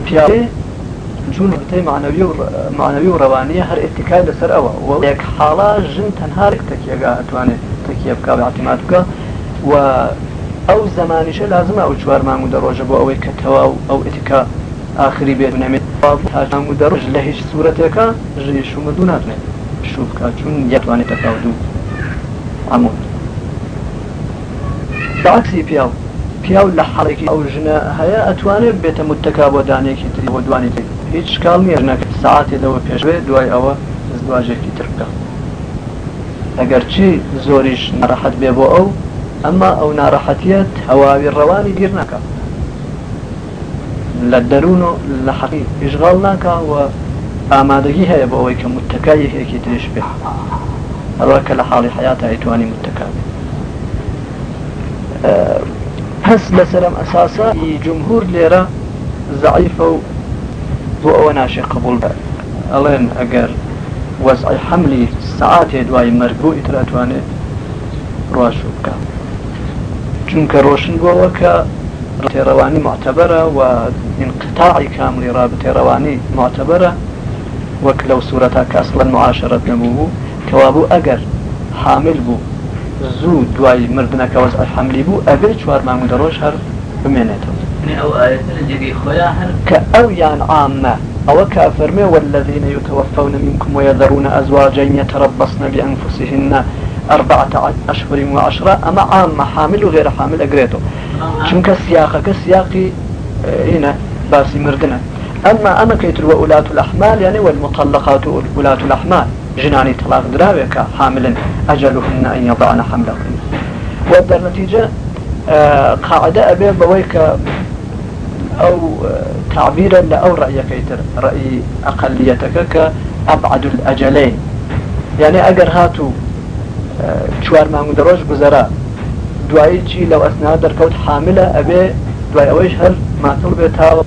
پیاێ جوونتەی معنەوی و معنەوی و ڕەوانیە هەر ئێتیکای لەسەر ئەوە. یەک حاڵا ژن تەنهارێک تەکیێگا ئەتوانێت تەکیە بکە ئاعتیمات بکە و ئەو زمانیشە لازمە ئەو چوار مانگ و دەڕۆژە بۆ ئەوەی کە تەواو ئەو ئێتیکا آخری بێت نەمێت هاژان و دەڕۆژ لە هیچ سوورەتێکە ژی شومە دوو ناتوێت شوو بکە چون یەتوانێت تەکاو دوو. عمود بەعکسی پیاو. پیاو لە حەڵێکی ئەو ژنە هەیە ئەتوانێت بێتە متتەکا بۆ دانێکی تری بۆ دوانی تر هیچ شکال نیە نەکە ساعتێ لەوە پێشوێ دوای ئەوە زدواژێکی تر بکە. ئەگەر چی زۆریش ناڕەحەت بێ بۆ ئەو ئەمما ئەو ناڕەحەتیت هەواوی ڕەوانی گیر ناکە. لە دەروون و لە حەقی ئیشغاڵ ناکە و ئامادەگی هەیە بۆ ئەوەی کە متتەکای هەیەکی ترش بێ. هەروە کە لە حاڵی حیات ئەیتوانی متتەکا بێ. هەست لەسەرم ئەساسا جمهور لێرە زعیفە و بۆ ئەوە ناشێ قبول بە. ئەڵێن ئەگەر وەزعی حملی سعاتێ دوای مەرگبوو ئیتراتوانێت ڕاشو بکە. چونکە ڕۆشن بووەوە کە تێڕەوانی معتەبەرە و انقطاعی کاملی ڕابتێڕەوانی معتەبەرە وەک لەو سوورەتا کە ئەسڵەن معاشرەت نەبوو کەوابوو ئەگەر حامل بوو زوو دوای مردنەکە وەز حملی بوو ئەبێ چوار مانگ دەڕۆژ هەر بمێنێتەوە کە ئەو یان عامە ئەوە کافرمێ والذين يتوفون منكم ويذرون أزواجا يتربصن بأنفسهن أربعة أشهر وعشرة. أما عام حامل وغير حامل أقريته چونك سياقك سياقي هنا باسي مردنا. أما أما كيتر وأولاة الأحمال يعني والمطلقات ولاة الأحمال. جناني طلاق دراوك حاملا أجلهن أن يضعن حملهن. وبر نتيجة قاعدة أبي بويك أو تعبيرا لأو رأيك يتر رأي أقليتك كأبعد الأجلين. يعني أجر هاتو چوار مانگو دەڕۆژ گوزەرا دوایی چی لەو ئەسنا دەرکەوت حاملە ئەبێ دوای ئەوەیش هەر ماتڵ بێت تاوە